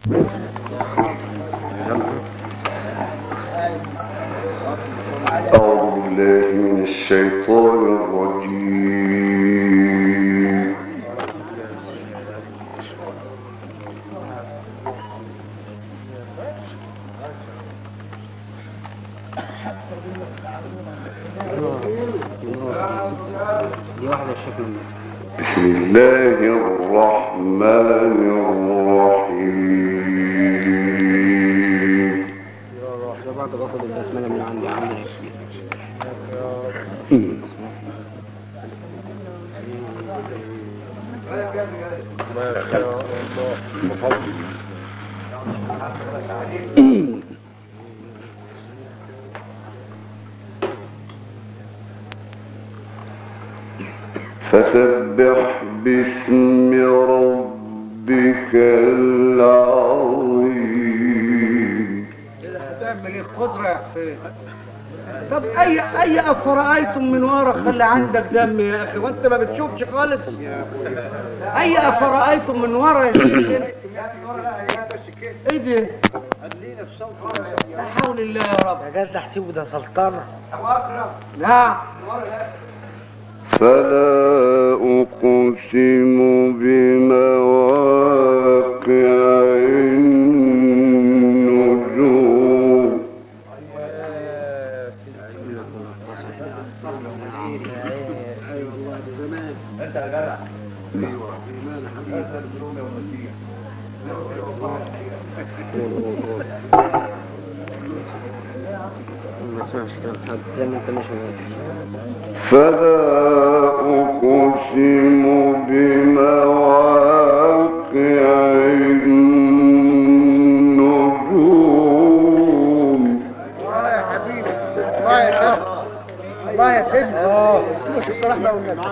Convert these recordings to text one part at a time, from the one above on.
أعوذ بالله من الشيطان الرجيم. فسبح باسم ربك العظيم. تعمل ايه يا حسين طب اي اي افرأيتم من ورا خلي عندك دم يا اخي وانت ما بتشوفش خالص. اي افرأيتم من ورا يا ايه ده لا حول الله يا رب. ده تحسيبه ده سلطانة نعم فلا أقسم بمواقع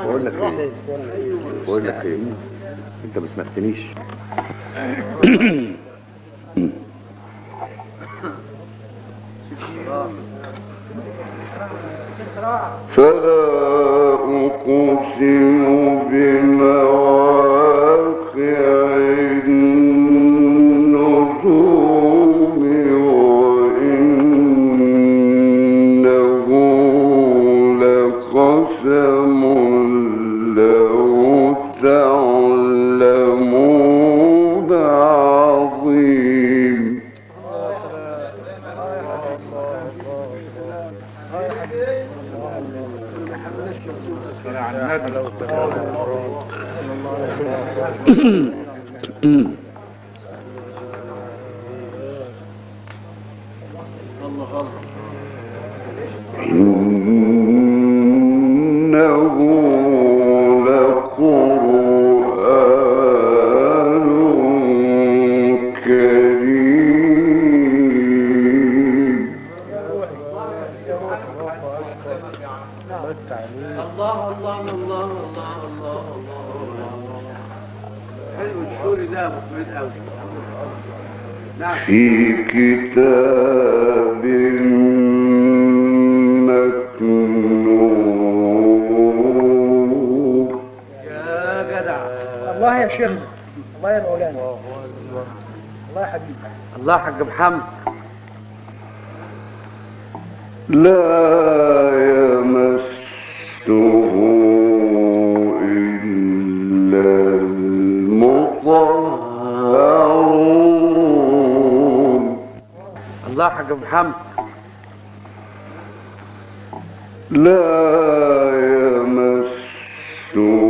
بقول لك ايه بقول لك ايه انت ما سمعتنيش. إنه لقرآن كريم الله الله حلو الشوري ده ابو حميد قوي نعم في كتاب مكنون يا جدع الله يا شيخ الله يا مولانا الله يا حبيبي الله يا حاج محمد لا يمسه الله محمد لا يمسون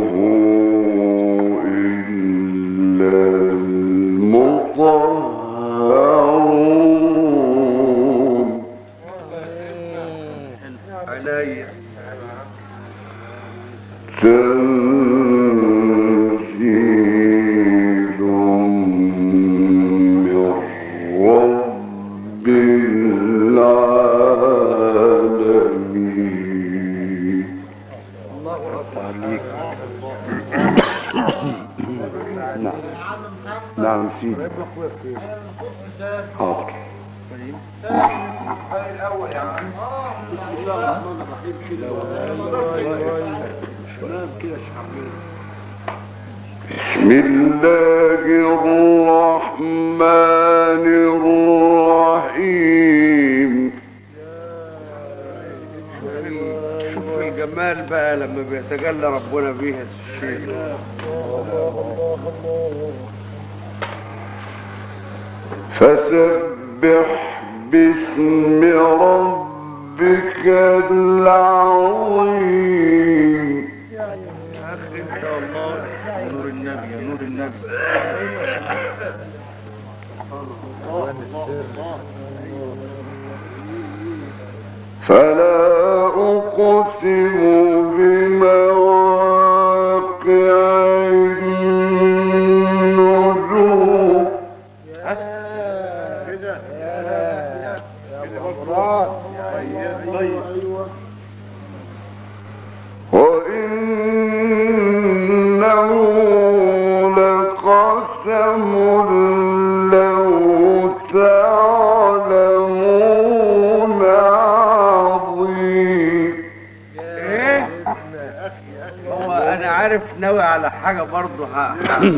حاضر الاول يعني بسم الله الرحمن الرحيم شوف الجمال بقى لما بيتجلى ربنا بيها الشيء الله الله الله فسبح باسم ربك العظيم. يا اخي انت والله نور النبي نور النبي فلا أقسم ناوي على حاجه برضه ها.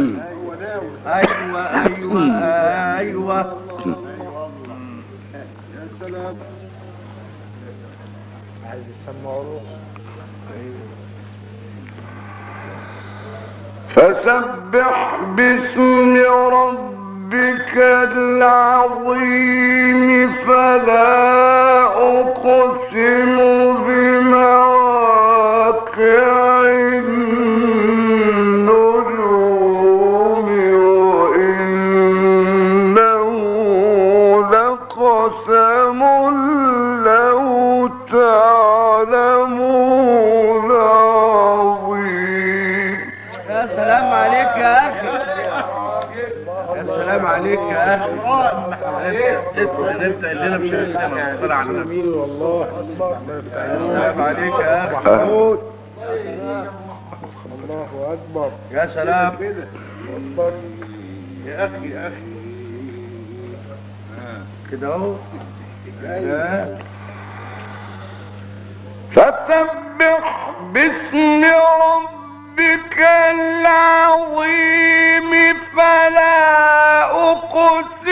ايوه ايوه ايوه عايز يسمع روح فسبح باسم ربك العظيم فلا أقسم عليك يا اخي انت اللي انا مش هنصر على النبي والله يا سلام عليك يا محمود. الله اكبر يا سلام يا اخي يا اخي كده اهو آه. أقسم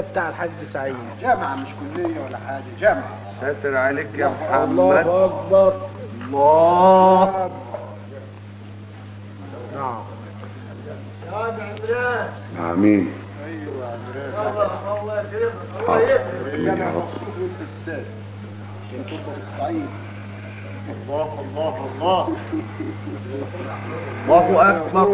بتاع الحاج سعيد. جامعة مش كلية ولا حاجة جامعة. ستر عليك يا محمد. الله اكبر الله. نعم. آمين. جامعة مقصود وانت الساد عشان تبقى في الصعيد الله الله الله الله اكبر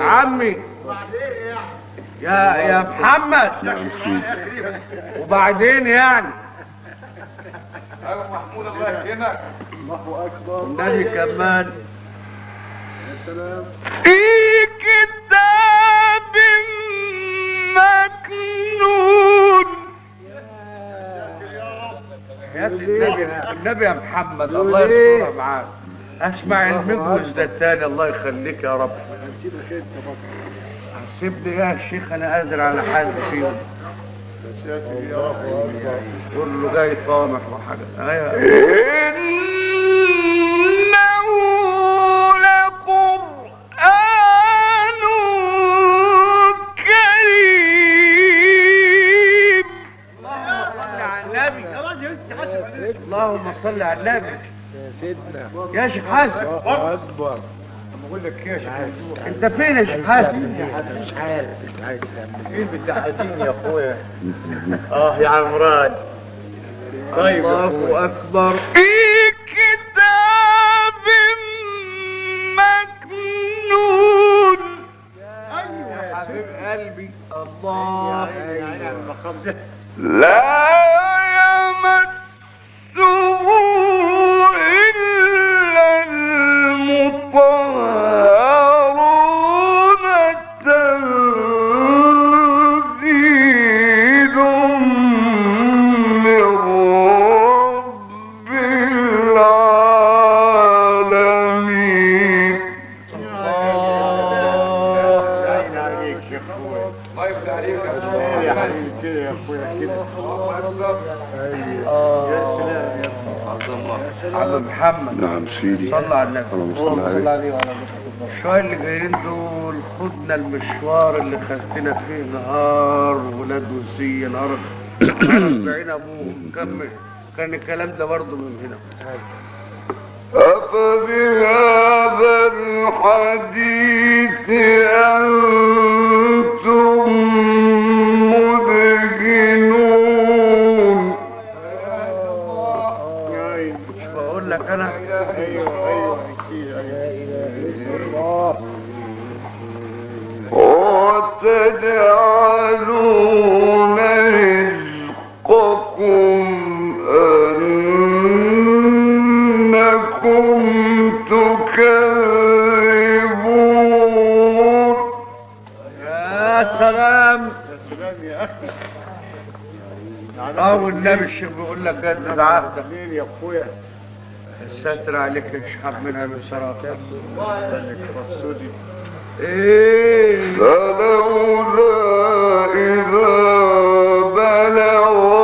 عمي. يا يا محمد. نعم سيدي وبعدين يعني. الله أكبر النبي كمان. في كتاب مكنون. يا النبي النبي يا محمد، الله يسترها معاك. اسمع المجوز ده تاني الله يخليك يا رب. نسيبك انت بقى سيبني يا شيخ انا قادر على حاجه فيهم. يا ساتر يا رب كله جاي طامح وحاجه ايوه اللهم صل على النبي. يا سيدنا. يا شيخ حسن الله اكبر بقول لك يا شيخ انت فين يا شيخ حسن مش عارف مش عايز تعمل مين بتاعتين يا اخويا اه يا عمران. طيب الله. اكبر في كتاب مكنون. يا حبيب قلبي. الله. عم سيدي صلى على النبي اللهم صل عليه شوية اللي جايين دول خدنا المشوار اللي خدتنا فيه نهار ولاد وزية نهار بعين ابوه كمل كان الكلام ده برضه من هنا أفبهذا الحديث أنتم يا سلام سلام يا اخي اه والنبي الشيخ بيقول لك جدد عهدك يا اخويا الستر عليك اشحب منها بصراحة رسولي ايه فلولا إذا بلغت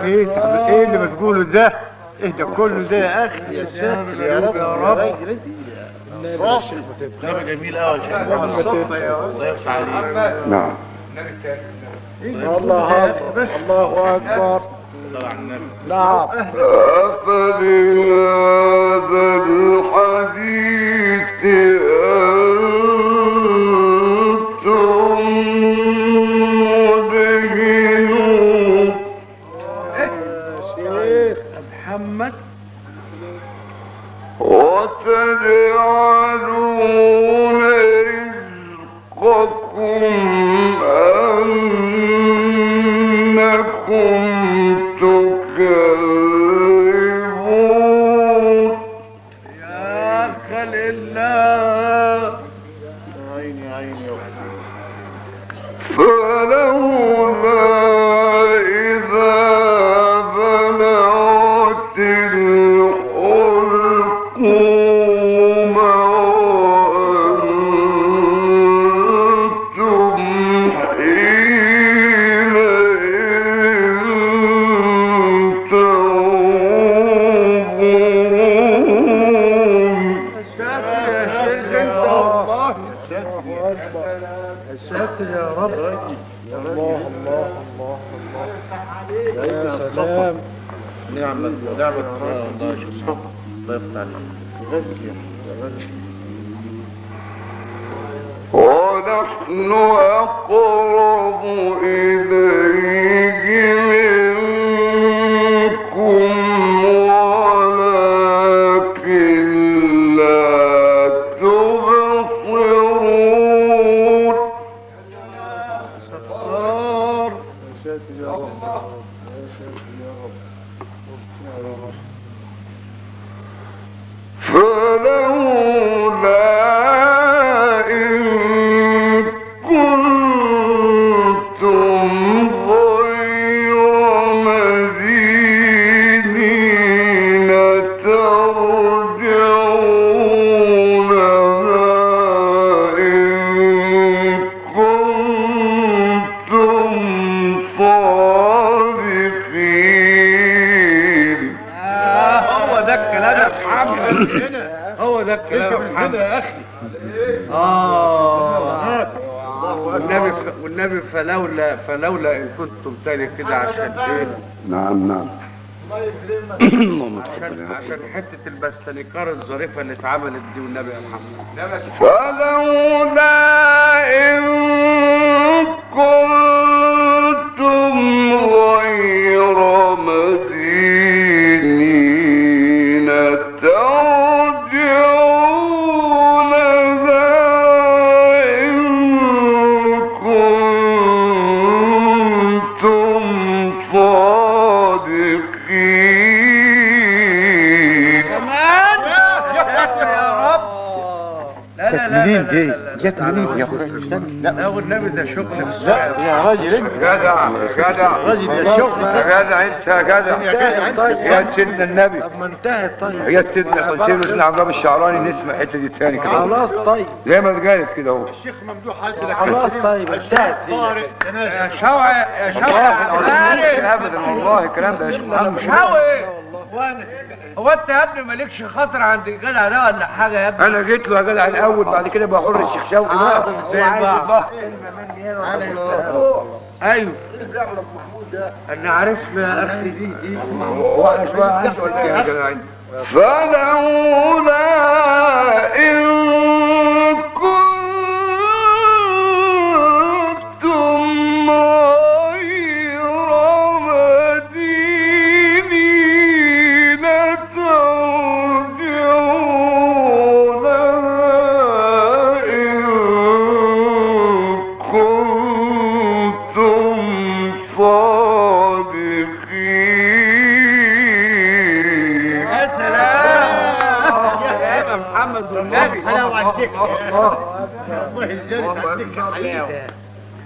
اخي ايه اللي بتقوله ده؟ ايه ده كله ده يا اخي يا ساتر يا رب. يا رب. كلام جميل قوي الله يفتح عليك. نعم الله اكبر الله اكبر نعم أفبهذا الحديث؟ ساتر يا رب. الله الله الله الله يا سلام نعمة نعمة الله الله يفتح عليك ونحن أقرب إليه والنبي فلولا فلولا ان كنتم تاني كده عشان ايه نعم نعم. عشان رب. حته البستنيكار الظريفه اللي اتعملت دي والنبي يا محمد. فلولا إن كنتم لا دي؟ جت منين يا اخويا لا والنبي ده شغل لا يا راجل انت جدع جدع راجل يا شغل يا جدع انت يا جدع يا سيدنا النبي طب ما انتهت طيب يا سيدنا حسين وسيدنا عبد الله الشعراني نسمع الحته دي تاني كده خلاص طيب زي ما اتقالت كده اهو الشيخ ممدوح حد خلاص طيب انتهت يا شوقي يا شوقي عارف ابدا والله الكلام ده يا شيخ محمد شوقي هو انت يا ابني مالكش خاطر عند الجدع ده ولا حاجه يا ابني؟ انا جيت له يا جدع الاول بعد كده بقى حر الشيخ شوقي. بقى زي بعض ايوه انا عرفنا يا اخي دي دي. واحد شويه عندي ولا يا جدع فلولا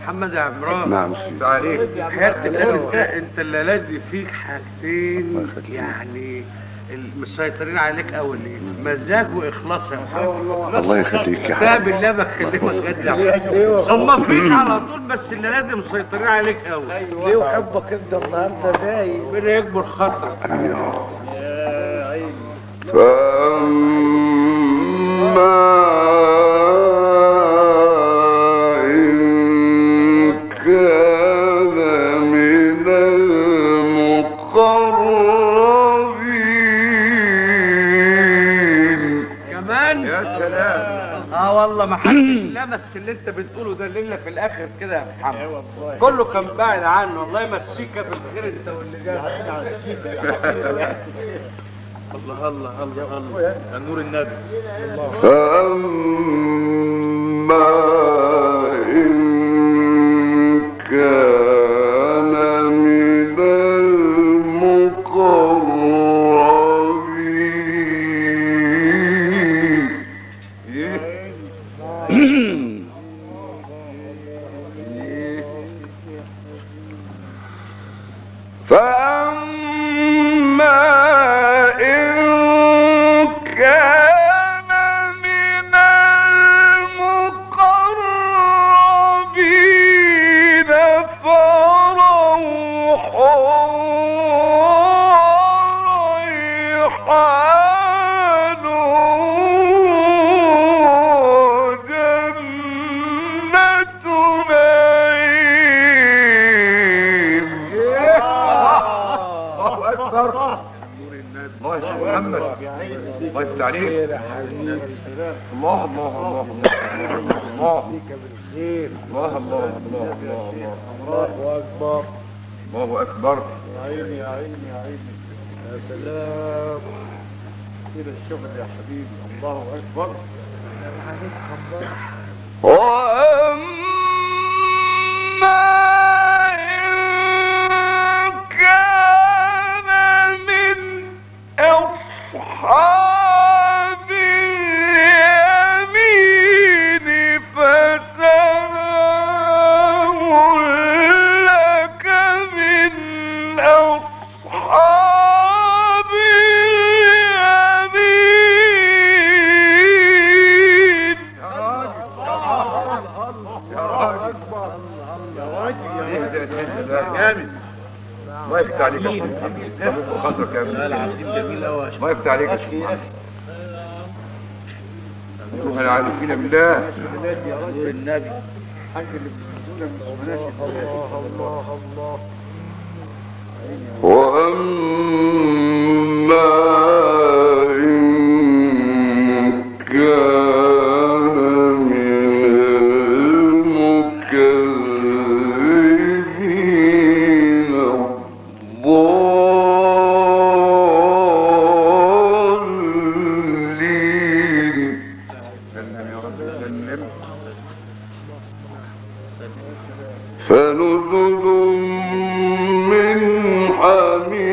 محمد يا عمران نعم عليك حياتي انت انت الليلات فيك حاجتين يعني مسيطرين عليك قوي ليه مزاج واخلاص يا محمد الله يخليك يا حبيبي بالله بكلمك جد يا محمد هم فيك على طول بس الليلات دي مسيطرين عليك قوي ليه وحبك انت النهارده زي ربنا يكبر خاطرك آمين يا رب عيني فأما ما حدش لمس اللي انت بتقوله ده لله في الاخر كده يا محمد. كله كان بعد عنه. الله يمسيك بالخير انت واللي جاي. الله الله الله الله. نور النبي. فأما الله الله الله الله الله الله اكبر يا عيني يا عيني يا عيني يا سلام كده الشغل يا حبيبي الله اكبر وأما جامد الله يفتح عليك يا يا ابني العظيم جميل قوي يفتح عليك ايها العارفين بالله نور النبي الله الله الله وأما سلم يا رب سلم فنزل من حميم